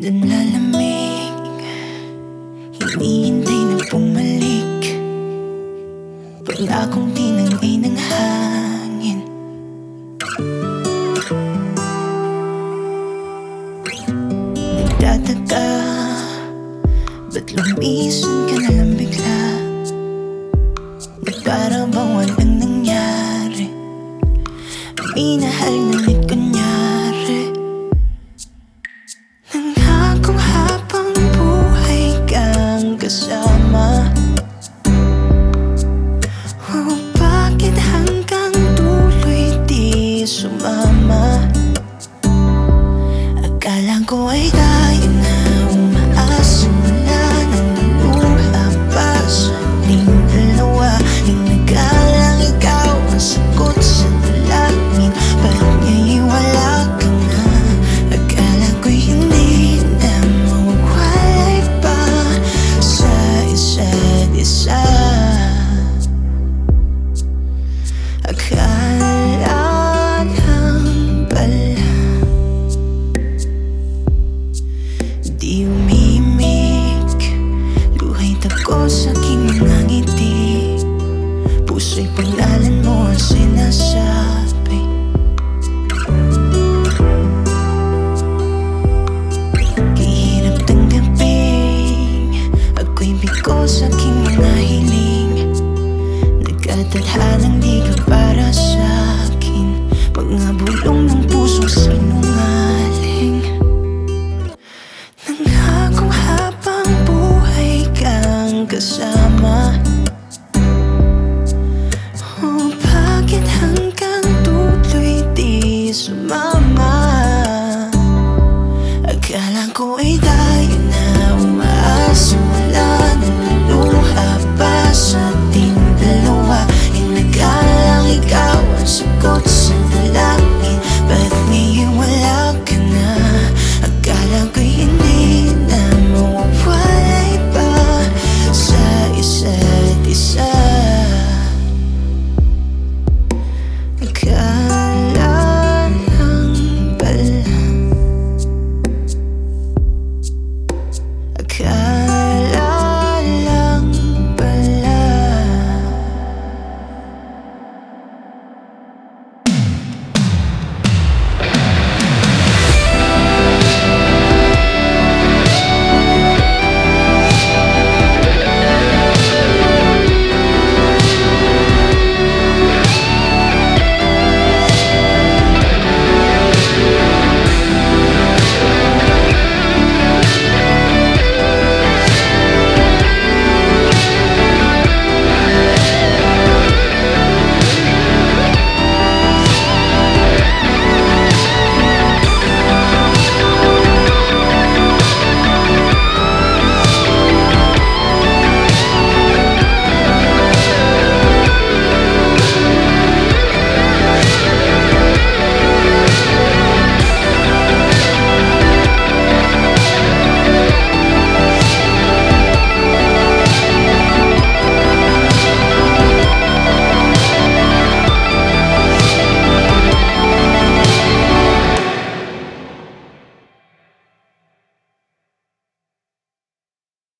Nanlalamig Hinihintay na bumalik. Wala akong tinangay ng hangin. Nagtataka Ba't lumisan ka na lang bigla? Nagparang bang walang nangyari? Ang inahal Akala ko ay dahil sa aking mga ngiti. Puso'y pala